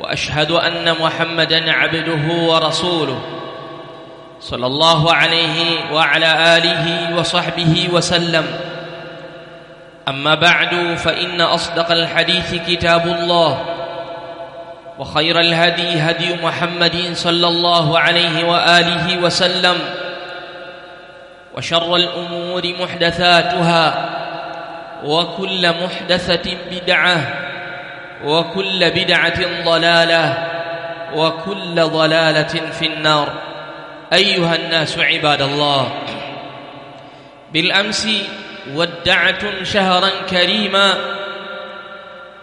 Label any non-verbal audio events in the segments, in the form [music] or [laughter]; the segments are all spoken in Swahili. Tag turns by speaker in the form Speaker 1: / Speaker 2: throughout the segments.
Speaker 1: وأشهد أن محمدا عبده ورسوله صلى الله عليه وعلى آله وصحبه وسلم. أما بعد فإن أصدق الحديث كتاب الله وخير الهدي هدي محمد صلى الله عليه وآله وسلم وشر الأمور محدثاتها وكل محدثة بدعة وكل بدعة ضلالة وكل ضلالة في النار. أيها الناس عباد الله بالأمس ودعتم شهرا كريما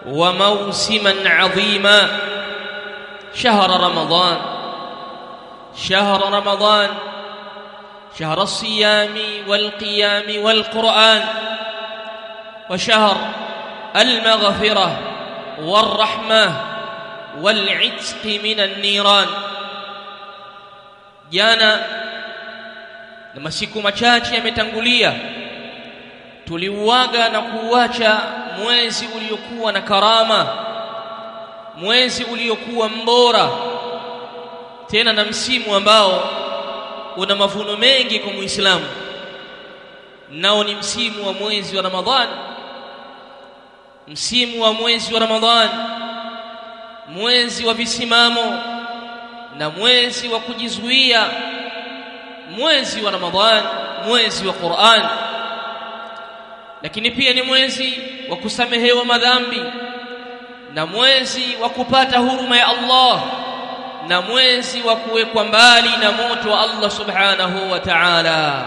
Speaker 1: وموسما عظيما. شهر رمضان شهر رمضان شهر الصيام والقيام والقرآن وشهر المغفرة. warahma wal'itqi minan niran jana na masiku machache yametangulia. Tuliuaga na kuuacha mwezi uliokuwa na karama mwezi uliokuwa mbora tena na msimu ambao una mavuno mengi kwa Muislamu. Nao ni msimu wa mwezi wa Ramadhani msimu wa mwezi wa Ramadhani mwezi wa visimamo na mwezi wa kujizuia mwezi wa Ramadhani mwezi wa Qur'an. Lakini pia ni mwezi wa kusamehewa madhambi na mwezi wa kupata huruma ya Allah na mwezi wa kuwekwa mbali na moto wa Allah subhanahu wa ta'ala.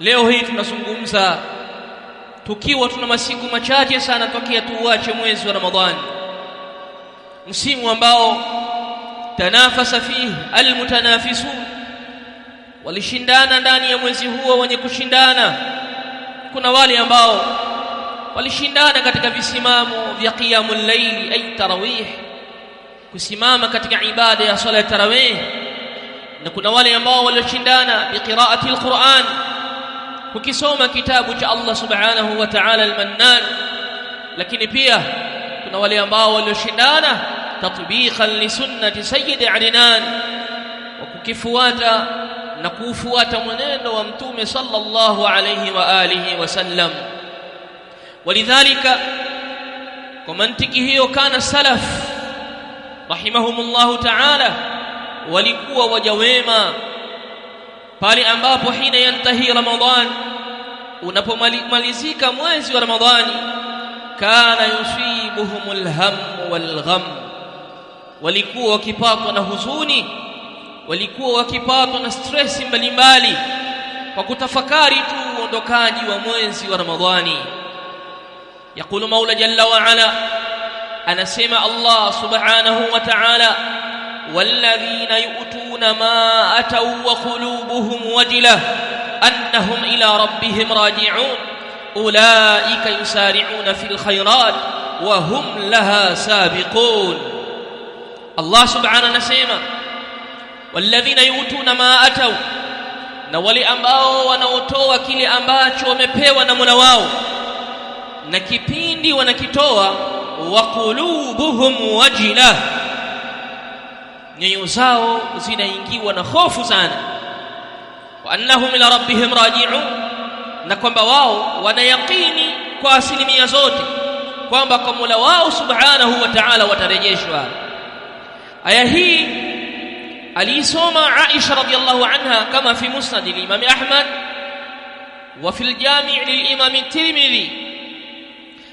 Speaker 1: Leo hii tunazungumza tukiwa tuna masiku machache sana tokea tuuache mwezi wa Ramadhani msimu ambao tanafasa fihi almutanafisun walishindana ndani ya mwezi huo wenye kushindana kuna wale ambao walishindana katika visimamo vya qiyamul layli ay tarawih kusimama katika ibada ya sala tarawih na kuna wale ambao walioshindana biqiraati alquran kukisoma kitabu cha Allah subhanahu wa ta'ala almannan lakini pia kuna wale ambao walioshindana tatbiqan li sunnati sayyid adnan wa kukifuata na kuufuata mwenendo wa mtume sallallahu alayhi wa alihi wasallam walidhalika kwa mantiki hiyo kana salaf rahimahumullahu ta'ala walikuwa waja wema pale ambapo hina yantahi ramadhan unapomalizika mwezi wa ramadhani kana yusibuhumul ham wal gham walikuwa wakipatwa na huzuni walikuwa wakipatwa na stress mbalimbali kwa kutafakari tu uondokaji wa mwezi wa ramadhani يقول مولى جل وعلا أنا سمع الله سبحانه وتعالى والذين يؤتون ما أتوا وقلوبهم وجلة أنهم إلى ربهم راجعون. أولئك يسارعون في الخيرات وهم لها سابقون. الله سبحانه نسيما. والذين يؤتون ما أتوا na wale ambao wanaotoa kile ambacho wamepewa na Mola wao na kipindi wanakitoa wa nyoyo zao zinaingiwa na hofu sana. Wa annahum ila rabbihim raji'un na kwamba wao wanayaqini kwa asilimia zote kwamba kwa Mola wao subhanahu wa ta'ala watarejeshwa. Aya hii aliisoma Aisha radhiallahu anha kama fi musnad al-Imam Ahmad wa fi al-Jami' lil-Imam at-Tirmidhi.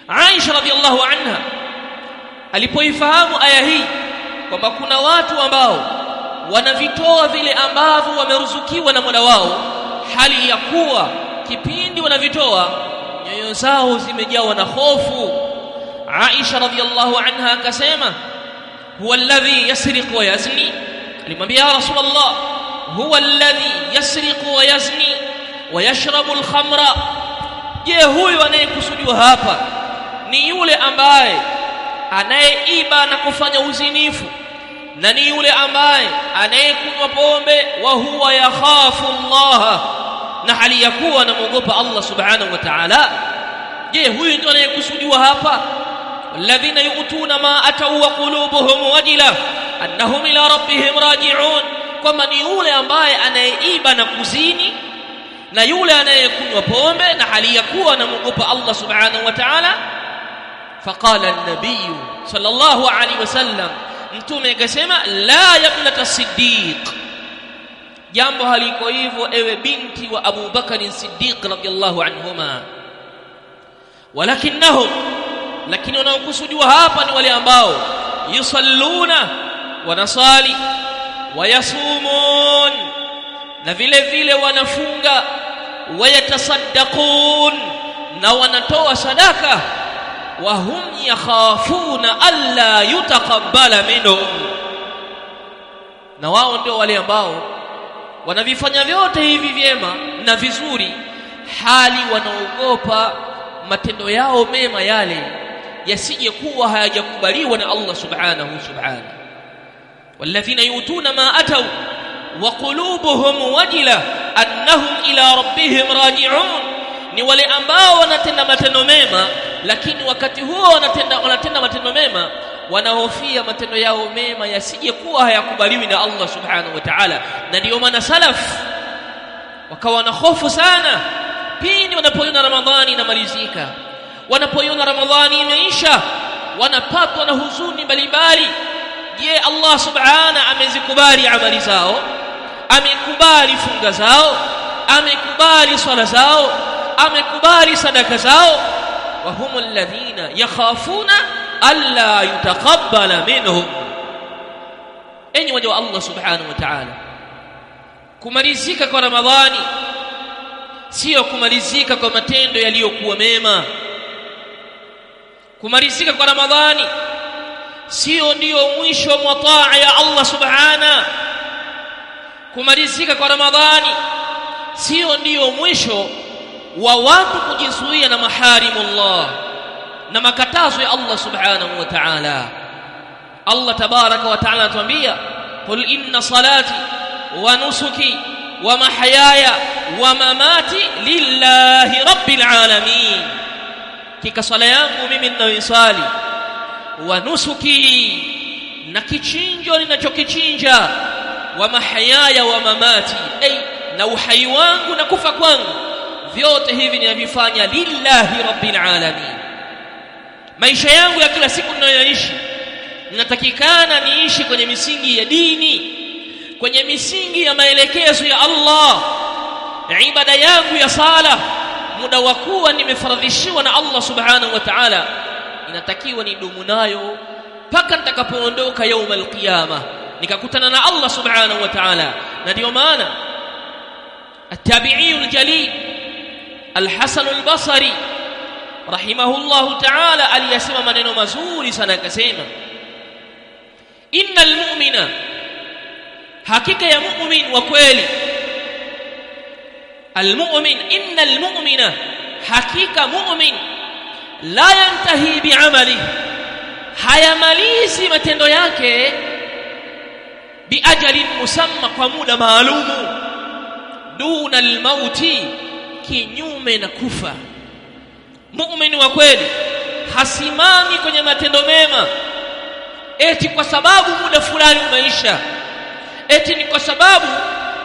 Speaker 1: Aisha radhiallahu anha alipoifahamu aya hii kwamba kuna watu ambao wanavitoa vile ambavyo wameruzukiwa na Mola wao hali ya kuwa kipindi wanavitoa nyoyo zao zimejawa na hofu. Aisha radhiallahu anha akasema huwa alladhi yasriqu wa yazni. Alimwambia ya rasulullah huwa alladhi yasriqu wa yazni wa yashrabu alkhamra. Je huyu anayekusudiwa hapa ni yule ambaye anayeiba na kufanya uzinifu na ni yule ambaye anayekunywa pombe wa huwa yakhafu Allah na hali ya kuwa anamwogopa Allah subhanahu wa ta'ala. Je huyu ndio anayekusudiwa hapa? Alladhina yu'tuna ma atau wa qulubuhum wajila annahum ila rabbihim raji'un kwamba ni yule ambaye anayeiba na kuzini na yule anayekunywa pombe na hali ya kuwa anamwogopa Allah subhanahu wa ta'ala فقال النبي صلى الله عليه وسلم mtume akasema la yabnata siddiq jambo haliko hivyo ewe binti wa Abu Bakar Siddiq radiyallahu anhuma walakinnahum lakini wanaokusudiwa hapa ni wale ambao yusalluna wanasali wayasumun na vile vile wanafunga wayatasaddaqun na wanatoa sadaka wa hum yakhafuna alla yutaqabbala minhum. Na wao ndio wale ambao wanavifanya vyote hivi vyema na vizuri hali wanaogopa matendo yao mema yale yasije kuwa hayajakubaliwa na Allah subhanahu subhanahu. Walladhina yutuna ma atau wa qulubuhum wajila annahum ila rabbihim raji'un. Ni wale ambao wanatenda matendo mema lakini wakati huo wanatenda wanatenda matendo mema wanahofia matendo yao mema yasije kuwa hayakubaliwi na Allah subhanahu wa ta'ala. Na ndio maana salaf wakawa na hofu sana pindi wanapoiona ramadhani inamalizika. Wanapoiona ramadhani imeisha wanapatwa na huzuni mbalimbali. Je Allah subhana amezikubali amali zao? Amekubali funga zao? Amekubali swala zao? Amekubali sadaka zao وهم الذين يخافون ألا يتقبل منهم. أين وجه الله سبحانه وتعالى. كمريزيك كرمضان سيو كمريزيك كمتين يليو كوميما. كمريزيك كرمضان سيو نيو مويش ومطاع يا الله سبحانه. كمريزيك كرمضان سيو نيو مويش ومطاع wa watu kujizuia na maharimullah na makatazo ya Allah subhanahu wa ta'ala Allah tabaraka wa ta'ala atuambia qul inna salati wa nusuki wa mahyaya wa mamati lillahi rabbil alamin kika sala yangu mimi ninayoisali wa nusuki na kichinjo ninachokichinja wa mahyaya wa mamati ay na uhai wangu na kufa kwangu vyote hivi ninavifanya lillahi rabbil alamin maisha yangu ya kila siku ninayoishi ninatakikana niishi kwenye misingi ya dini kwenye misingi ya maelekezo ya Allah ibada yangu ya sala muda wa kuwa nimefaradhishiwa na Allah subhanahu wa ta'ala inatakiwa nidumu nayo mpaka nitakapoondoka yaum alqiyama nikakutana na Allah subhanahu wa ta'ala na ndio maana التابعي الجليل Al-Hasan al-Basri rahimahullahu ta'ala aliyasema maneno mazuri sana akasema innal mu'mina hakika ya mu'min wa kweli. Almu'min innal mu'mina hakika mu'min la yantahi bi'amalihi hayamalizi matendo yake biajalin musamma kwa muda maalumu duna almauti kinyume na kufa. Muumini wa kweli hasimami kwenye matendo mema. Eti kwa sababu muda fulani umeisha. Eti ni kwa sababu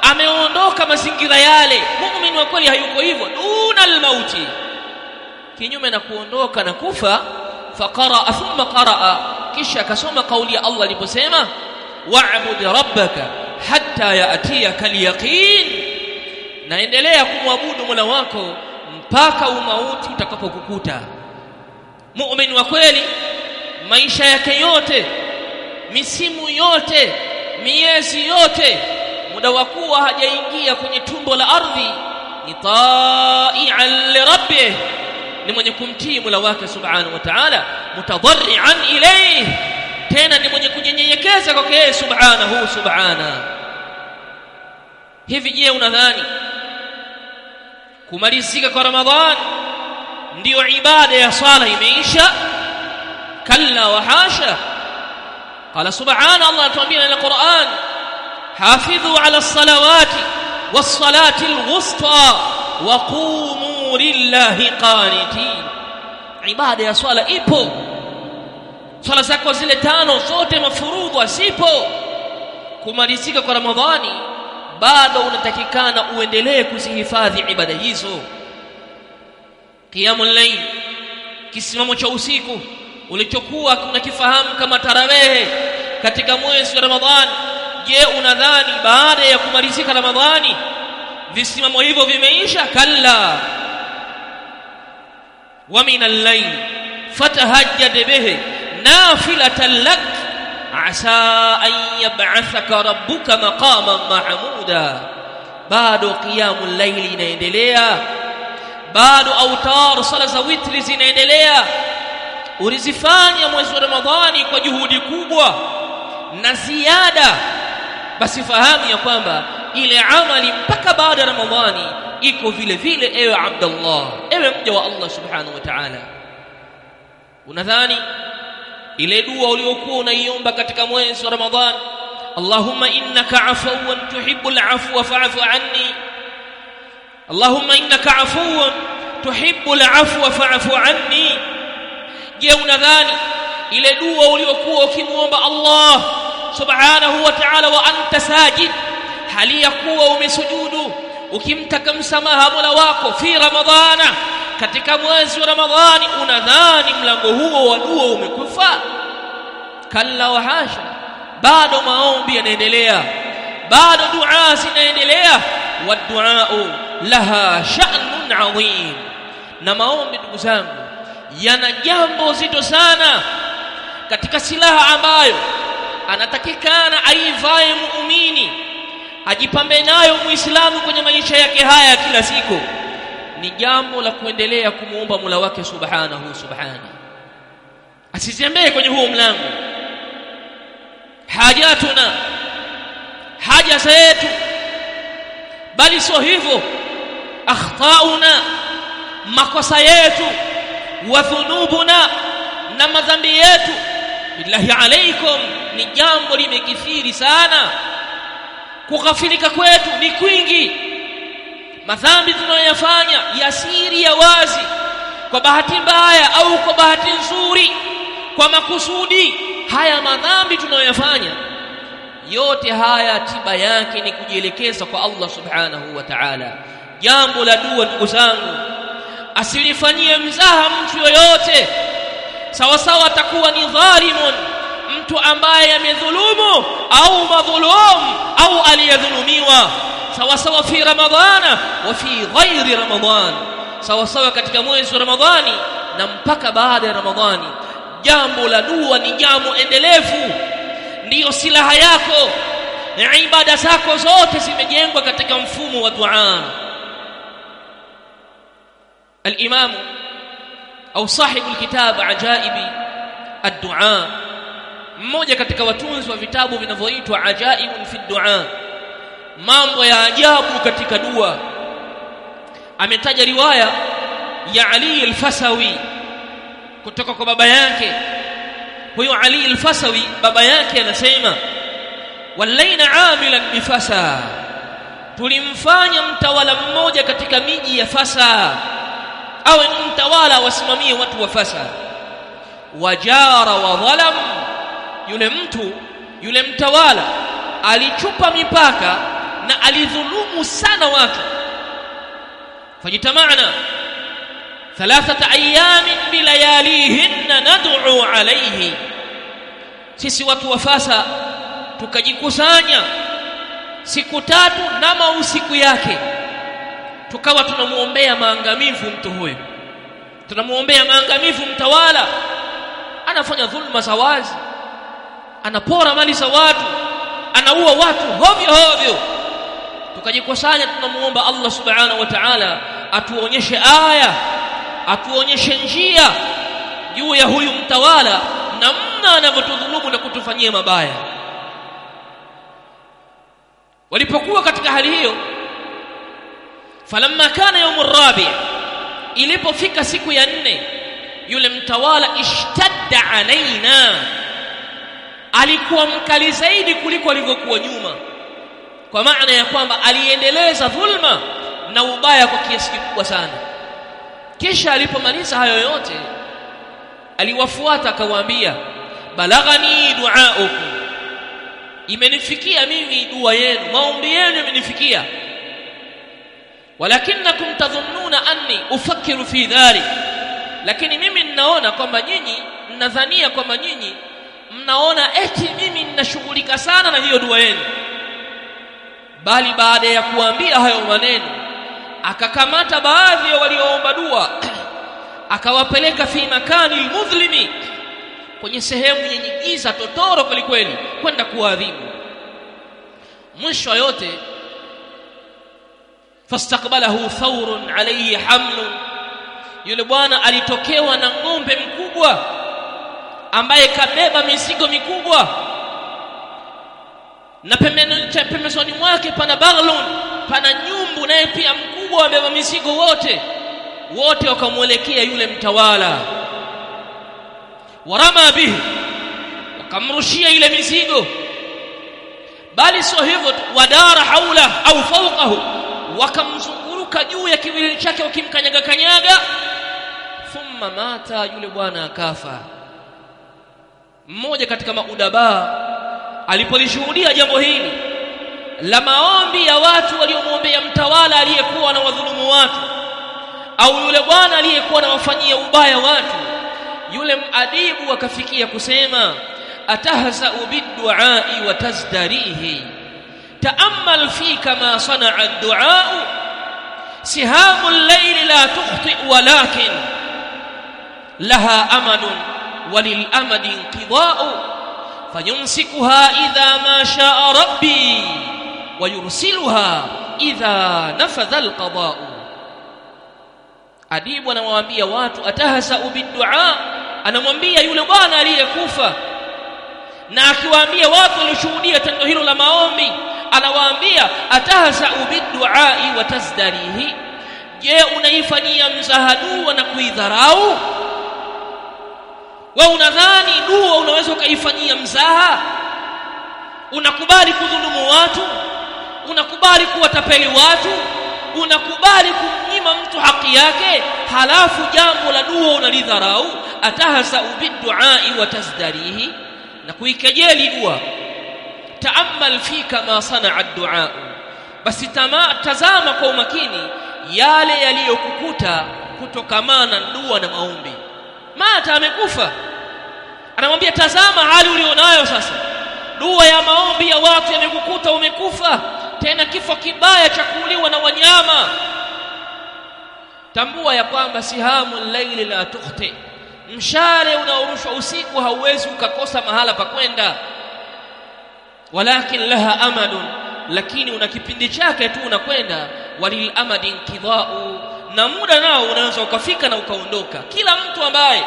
Speaker 1: ameondoka mazingira yale. Muumini wa kweli hayuko hivyo. Duna almauti. Kinyume na kuondoka na kufa faqara thumma qaraa. Kisha akasoma kauli ya Allah aliposema wa'bud rabbaka hatta ya'tiyaka al-yaqin naendelea kumwabudu Mola wako mpaka umauti utakapokukuta. Muumini wa kweli maisha yake yote misimu yote miezi yote muda wa kuwa hajaingia kwenye tumbo la ardhi ni ta'ian lirabbih, ni mwenye kumtii Mola wake subhanahu wa ta'ala mutadarrian ilayhi tena ni mwenye kunyenyekeza kwake yeye subhanahu subhana. Hivi je unadhani kumalizika kwa ramadhan ndiyo ibada ya sala imeisha kalla wa hasha qala subhana allah atuambia na Qur'an hafidhu ala salawati was-salati al-wusta wa qumu lillahi qanitin ibada ya swala ipo swala zako zile tano zote mafurudhu sipo kumalizika kwa ramadhani bado unatakikana uendelee kuzihifadhi ibada hizo. Qiyamul layl kisimamo cha usiku ulichokuwa unakifahamu kama tarawehe katika mwezi wa ramadhani je unadhani baada ya kumalizika ramadhani visimamo hivyo vimeisha? Kalla. Wa min al-layl fatahajjad bihi nafilatan lak asa an yab'athaka rabbuka maqaman mahmuda bado qiyamul layli inaendelea bado autar sala za witri zinaendelea ulizifanya mwezi wa ramadhani kwa juhudi kubwa na ziada basi fahamu ya kwamba ile amali mpaka baada ya ramadhani iko vile vile ewe abdallah ewe mja wa allah subhanahu wa ta'ala unadhani ile dua uliyokuwa unaiomba katika mwezi wa ramadhani allahumma innaka afuwan tuhibbul afwa fa'fu anni allahumma innaka afuwan tuhibbul afwa fa'fu anni je unadhani ile dua uliyokuwa ukimuomba Allah subhanahu wa ta'ala wa anta sajid hali ya kuwa umesujudu ukimtaka msamaha Mola wako fi ramadhana katika mwezi wa ramadhani unadhani mlango huo wa dua umekufa? Kalla wa hasha. Bado maombi yanaendelea. Bado dua zinaendelea. Wa du'a laha sha'nun adhim, na maombi ndugu zangu yana jambo zito sana katika silaha ambayo anatakikana aivae muumini ajipambe nayo muislamu kwenye maisha yake haya kila siku ni jambo la kuendelea kumuomba Mola wake subhanahu subhana. Asizembee kwenye huo mlango. Hajatuna haja zetu. Bali sio hivyo. Akhtauna. Makosa yetu. Wa dhunubuna. Na madhambi yetu. Billahi alaikum ni jambo limekithiri sana. Kughafilika kwetu ni kwingi madhambi tunayoyafanya ya siri ya wazi. Kwa bahati mbaya au kwa bahati nzuri kwa makusudi haya madhambi tunayoyafanya yote haya tiba yake ni kujielekeza kwa Allah subhanahu wa ta'ala. Jambo la dua ndugu zangu asilifanyie mzaha mtu yoyote. Sawasawa sawa atakuwa ni dhalimun mtu ambaye amedhulumu au madhulum au aliyedhulumiwa sawa sawa fi ramadhana wa fi ghairi ramadhan sawa sawa katika mwezi wa ramadhani na mpaka baada ya ramadhani jambo la dua ni jambo endelevu ndiyo silaha yako ibada zako zote zimejengwa katika mfumo wa dua الإمام أو صاحب الكتاب عجائب الدعاء mmoja katika watunzi wa vitabu vinavyoitwa ajaibun fi dua. Mambo ya ajabu katika dua. Ametaja riwaya ya Ali al-Fasawi kutoka kwa baba yake. Huyo Ali al-Fasawi baba yake anasema wallaina amilan bifasa tulimfanya mtawala mmoja katika miji ya Fasa awe mtawala wasimamie watu wa Fasa. Wajara wa dhalam yule mtu yule mtawala alichupa mipaka na alidhulumu sana watu. Fajitamana thalathata ayamin bilayalihinna nad'u alayhi. Sisi watu wa Fasa tukajikusanya siku tatu na mausiku yake tukawa tunamuombea maangamivu mtu huyo tunamuombea maangamivu mtawala anafanya dhulma za wazi anapora mali za watu anaua watu hovyo hovyo. Tukajikusanya tunamuomba Allah subhanahu wa ta'ala atuonyeshe aya atuonyeshe njia juu ya huyu mtawala namna anavyotudhulumu na kutufanyia mabaya. Walipokuwa katika hali hiyo falamma kana yaumu rabi ilipofika siku ya nne yule mtawala ishtadda alaina alikuwa mkali zaidi kuliko alivyokuwa nyuma. Kwa maana ya kwamba aliendeleza dhulma na ubaya kwa kiasi kikubwa sana. Kisha alipomaliza hayo yote aliwafuata akawaambia balaghani duaukum. Imenifikia mimi dua yenu maombi yenu yamenifikia walakinakum tadhunnuna anni ufakiru fi dhalik. Lakini mimi ninaona kwamba nyinyi mnadhania kwamba nyinyi mnaona eti mimi ninashughulika sana na hiyo dua yenu. Bali baada ya kuambia hayo maneno akakamata baadhi ya walioomba dua [clears throat] akawapeleka fi makani mudhlimi kwenye sehemu yenye giza totoro kwelikweli kwenda kuadhibu mwisho yote fastaqbalahu thawrun alayhi hamlun yule bwana alitokewa na ng'ombe mkubwa ambaye kabeba mizigo mikubwa. Na pembezoni mwake pana baghlun pana nyumbu naye pia mkubwa wabeba mizigo wote. Wote wakamwelekea yule mtawala. Warama bihi wakamrushia ile mizigo. Bali sio hivyo wadara haula au fawqahu wakamzunguruka juu ya kiwili chake wakimkanyaga kanyaga. Thumma mata yule bwana akafa mmoja katika maudaba alipolishuhudia jambo hili la maombi ya watu waliomwombea mtawala aliyekuwa na wadhulumu watu au yule bwana aliyekuwa anawafanyia ubaya watu yule madibu akafikia kusema atahzau bidduai wa tazdarihi taamal fi kama sanaa adduau sihamu llaili la tukhti walakin laha amadun وللأمد انقضاء فيمسكها إذا ما شاء ربي ويرسلها إذا نفذ القضاء adibu anawaambia watu atahsau bidua anamwambia yule bwana aliyekufa na akiwaambia watu walioshuhudia tendo hilo la maombi anawaambia atahsau biduai wa tazdarihi je unaifanyia mzaha dua na kuidharau Wewe unadhani dua unaweza ukaifanyia mzaha? Unakubali kudhulumu watu? Unakubali kuwatapeli watu? Unakubali kumnyima mtu haki yake? Halafu jambo la dua unalidharau? Atahasau biduai wa tazdarihi? Na kuikejeli dua? Taamal fika ma sanaa duau. Basi tama, tazama kwa umakini yale yaliyokukuta kutokamana dua na maombi mata amekufa. Anamwambia tazama hali ulionayo sasa. Dua ya maombi ya watu yamekukuta umekufa. Tena kifo kibaya cha kuuliwa na wanyama. Tambua ya kwamba sihamu laili la tukhti. Mshale unaorushwa usiku hauwezi ukakosa mahala pa kwenda. Walakin laha amadun. Lakini una kipindi chake tu unakwenda. Walil amadi inqidha'u na muda nao unaweza ukafika na ukaondoka. Kila mtu ambaye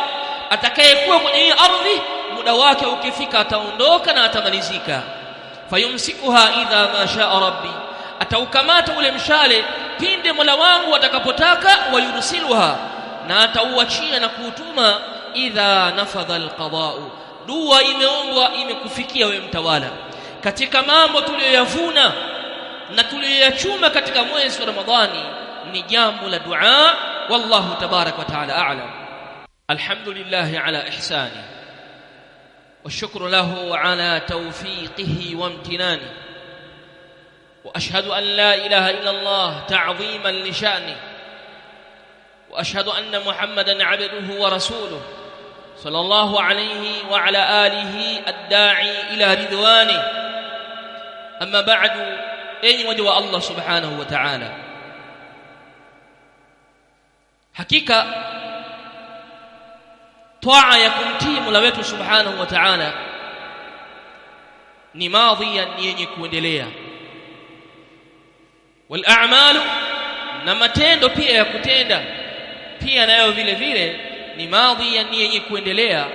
Speaker 1: atakayekuwa kwenye hii ardhi muda wake ukifika ataondoka na atamalizika. Fayumsikuha idha ma shaa rabbi ataukamata ule mshale pinde mola wangu atakapotaka wayursiluha na atauachia na kuutuma idha nafadha alqada'u dua imeombwa imekufikia wewe mtawala. Katika mambo tuliyoyavuna na tuliyoyachuma katika mwezi wa ramadhani ni jambo la dua wallahu tabarak wa taala a'lam alhamdulillah ala ihsani والشكر له على توفيقه وامتنانه وأشهد أن لا إله إلا الله تعظيما لشأنه وأشهد أن محمدا عبده ورسوله صلى الله عليه وعلى آله الداعي إلى رضوانه. أما بعد اي وجه الله سبحانه وتعالى؟ Hakika twaa ya kumtii mula wetu Subhanahu wa Ta'ala ni madhiya ni yenye kuendelea. Wal a'malu na matendo pia ya kutenda pia nayo vile vile ni madhiya ni yenye kuendelea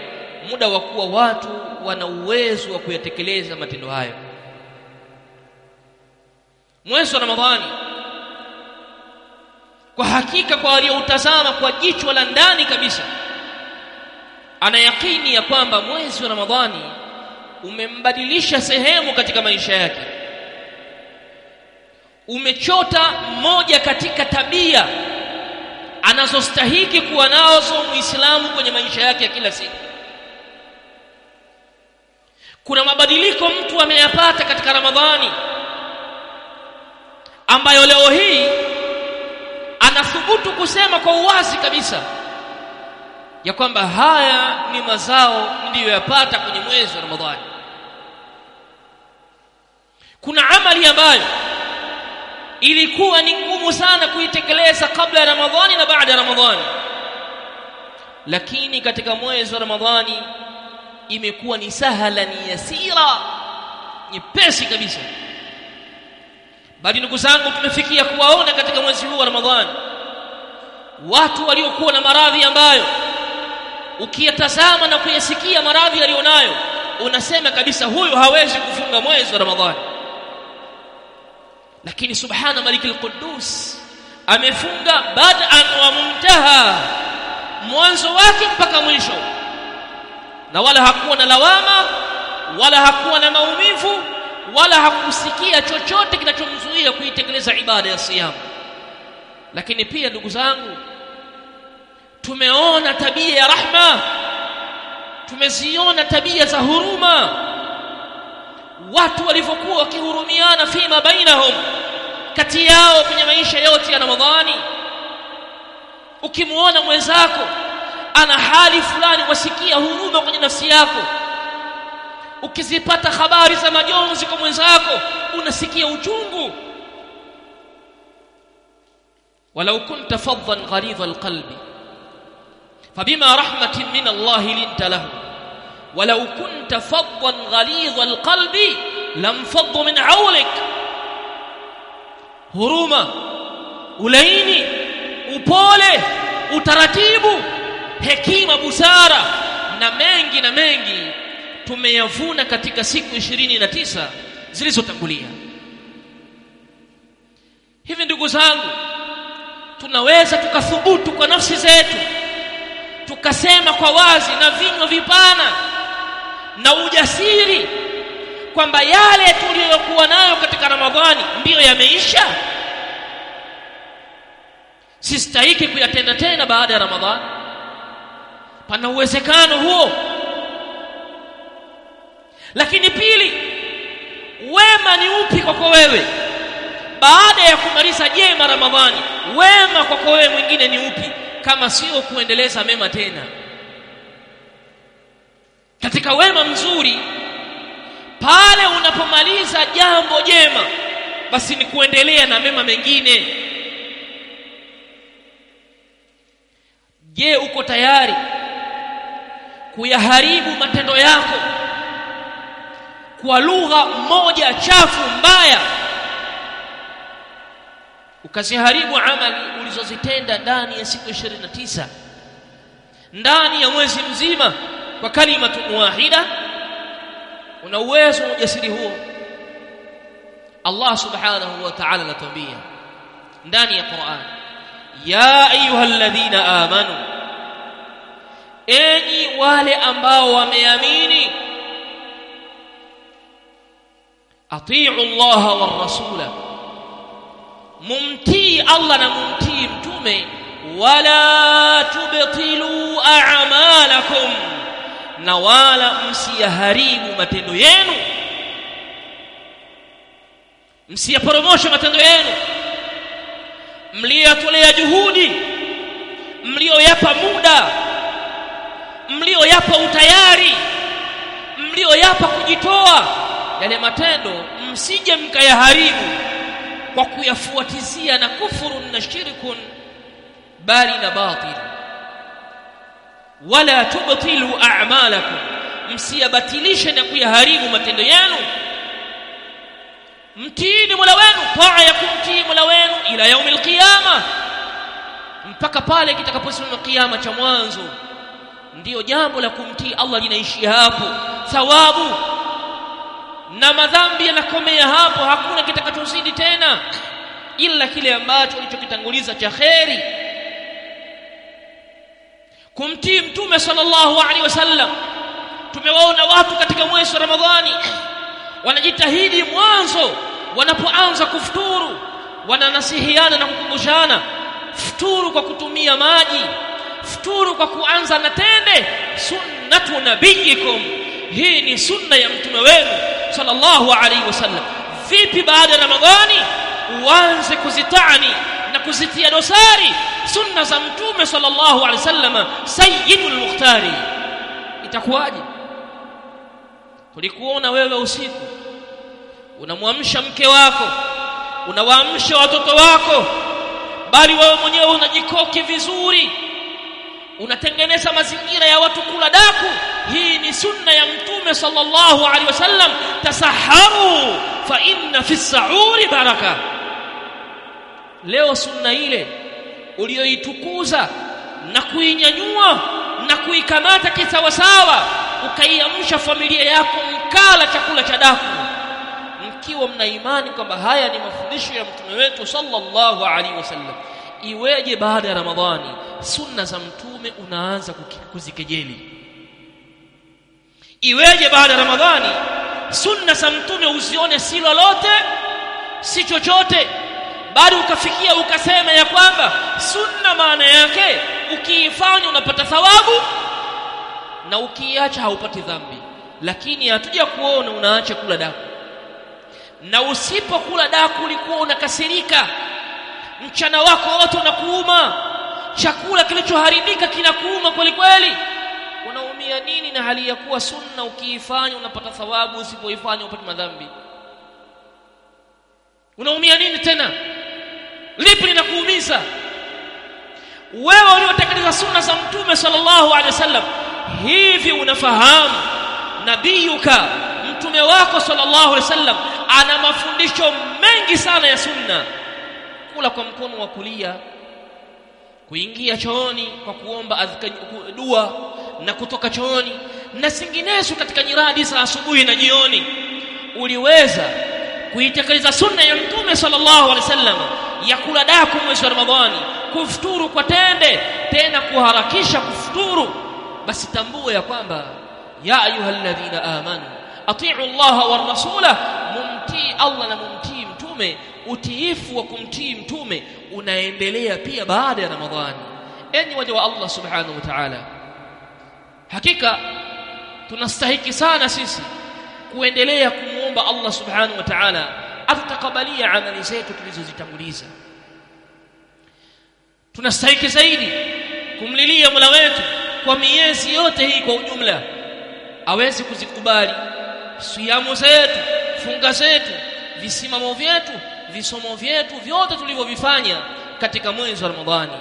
Speaker 1: muda wa kuwa watu wana uwezo wa kuyatekeleza matendo hayo. Mwezi wa ramadhani kwa hakika kwa walioutazama kwa jicho la ndani kabisa ana yakini ya kwamba mwezi wa ramadhani umembadilisha sehemu katika maisha yake. Umechota moja katika tabia anazostahiki kuwa nazo muislamu kwenye maisha yake ya kila siku. Kuna mabadiliko mtu ameyapata katika ramadhani ambayo leo hii anathubutu kusema kwa uwazi kabisa ya kwamba haya ni mazao mliyoyapata kwenye mwezi wa ramadhani. Kuna amali ambayo ilikuwa ni ngumu sana kuitekeleza kabla ya ramadhani na baada ya ramadhani. Lakini katika mwezi wa ramadhani imekuwa ni sahala ni yasira nyepesi kabisa bali ndugu zangu tumefikia kuwaona katika mwezi huu wa ramadhani watu waliokuwa na maradhi ambayo ukiyatazama na kuyasikia maradhi alionayo unasema kabisa huyu hawezi kufunga mwezi wa ramadhani. Lakini subhana maliki alquddus amefunga bad'an wa muntaha mwanzo wake mpaka mwisho. Na wala hakuwa na lawama wala hakuwa na maumivu wala hakusikia chochote kinachomzuia kuitekeleza ibada ya siyamu. Lakini pia ndugu zangu tumeona tabia ya rahma tumeziona tabia za huruma. Watu walivyokuwa wakihurumiana fima bainahum kati yao kwenye maisha yote ya Ramadhani ukimwona mwenzako ana hali fulani wasikia huruma kwenye nafsi yako ukizipata habari za majonzi kwa mwenzako unasikia uchungu. Walau kunta faddan ghalidha alqalbi fabima rahmatin min Allah linta lahu. Walau kunta faddan ghalidha alqalbi lamfaddu min hawlik. Huruma ulaini upole utaratibu hekima busara na mengi na mengi tumeyavuna katika siku ishirini na tisa zilizotangulia. Hivi ndugu zangu tunaweza tukathubutu kwa nafsi zetu tukasema kwa wazi na vinywa vipana na ujasiri kwamba yale tuliyokuwa nayo katika Ramadhani ndiyo yameisha? Sistahiki kuyatenda tena baada ya Ramadhani. Pana uwezekano huo lakini pili wema ni upi kwako wewe? Baada ya kumaliza jema Ramadhani wema kwako wewe mwingine ni upi? Kama sio kuendeleza mema tena. Katika wema mzuri pale unapomaliza jambo jema basi ni kuendelea na mema mengine. Je uko tayari kuyaharibu matendo yako kwa lugha moja chafu mbaya. Ukaziharibu amali ulizozitenda ndani ya siku 29 ndani ya mwezi mzima kwa kalimatu wahida una uwezo na ujasiri huo. Allah subhanahu wa ta'ala anatuambia ndani ya Qur'an ya ayyuhalladhina amanu enyi wale ambao wameamini atiu Allah wa rasula. Mumtii Allah na mumtii mtume. Wala tubtilu a'malakum. Na wala msiyaharibu matendo yenu. Msiyaporomoshe matendo yenu. Mliyatolea juhudi. Mlioyapa muda. Mlioyapa utayari. Mlioyapa kujitoa yale matendo msije mkayaharibu kwa kuyafuatizia na kufuru na shirkun bali na batil. Wala tubtilu a'malakum msiyabatilishe na kuyaharibu matendo yenu. Mtiini mola wenu taa ya kumtii mola wenu ila yaumil qiyama. Mpaka pale kitakaposimama kiyama cha mwanzo ndiyo jambo la kumtii Allah linaishia hapo. Thawabu na madhambi yanakomea hapo hakuna kitakachozidi tena ila kile ambacho ulichokitanguliza cha kheri. Kumtii mtume sallallahu alaihi wasallam tumewaona watu katika mwezi wa ramadhani wanajitahidi mwanzo wanapoanza kufuturu wananasihiana na kukumbushana. Futuru kwa kutumia maji futuru kwa kuanza na tende sunnatu nabiyikum. Hii ni sunna ya mtume wenu sallallahu alaihi wasallam vipi baada ya ramadhani? Uanze kuzitani na kuzitia dosari sunna za mtume sallallahu alaihi wasallam sayyidul mukhtari itakuwaje? Tulikuona wewe usiku unamwamsha mke wako unawaamsha watoto wako bali wewe mwenyewe unajikoke vizuri unatengeneza mazingira ya watu kula daku. Hii ni sunna ya mtume sallallahu alaihi wasallam. Tasaharu fa inna fi sauri baraka. Leo sunna ile uliyoitukuza na kuinyanyua na kuikamata kisawasawa ukaiamsha familia yako mkala chakula cha daku. Mkiwa mna imani kwamba haya ni mafundisho ya mtume wetu sallallahu alaihi wasallam iweje baada ya ramadhani? Sunna za mtume unaanza kuzikejeli. Iweje baada ya ramadhani? Sunna za mtume uzione si lolote si chochote. Bali ukafikia ukasema ya kwamba sunna maana yake ukiifanya unapata thawabu na ukiacha haupati dhambi. Lakini hatuja kuona unaacha kula daku. Na usipokula daku ulikuwa unakasirika mchana wako wote unakuuma chakula kilichoharibika kinakuuma kweli kweli. Unaumia nini na hali ya kuwa sunna ukiifanya unapata thawabu usipoifanya upate madhambi? Unaumia nini tena? Lipi linakuumiza? Wewe uliotekeleza sunna za mtume sallallahu alaihi wasallam hivi unafahamu nabiyuka mtume wako sallallahu alaihi wasallam ana mafundisho mengi sana ya sunna kula kwa mkono wa kulia kuingia chooni kwa kuomba dua na kutoka chooni na singinezo katika nyiradi za asubuhi na jioni uliweza kuitekeleza sunna ya mtume sallallahu alaihi wasallam ya kula daku mwezi wa ramadhani kufuturu kwa tende tena kuharakisha kufuturu. Basi tambua ya kwamba ya ayuhalladhina amanu atiu llaha warasula mumtii Allah na mumtii mtume utiifu wa kumtii mtume unaendelea pia baada ya ramadhani. Enyi waja wa Allah subhanahu wa ta'ala hakika tunastahiki sana sisi kuendelea kumwomba Allah subhanahu wa ta'ala atutakabalia amali zetu tulizozitanguliza. Tunastahiki zaidi kumlilia Mola wetu kwa miezi yote hii kwa ujumla. Aweze kuzikubali siamu zetu funga zetu visimamo vyetu visomo vyetu vyote tulivyovifanya katika mwezi wa Ramadhani.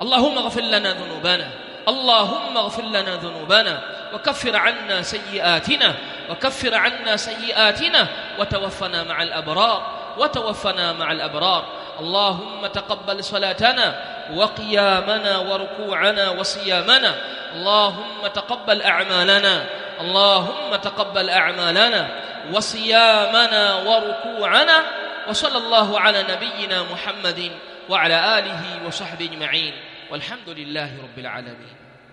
Speaker 1: Allahumma ghfir lana dhunubana. اللهم اغفر لنا ذنوبنا وكفر عنا سيئاتنا وكفر عنا سيئاتنا وتوفنا مع الأبرار وتوفنا مع الأبرار اللهم تقبل صلاتنا وقيامنا وركوعنا وصيامنا اللهم تقبل أعمالنا اللهم تقبل أعمالنا وصيامنا وركوعنا وصلى الله على نبينا محمد وعلى آله وصحبه أجمعين والحمد لله رب العالمين.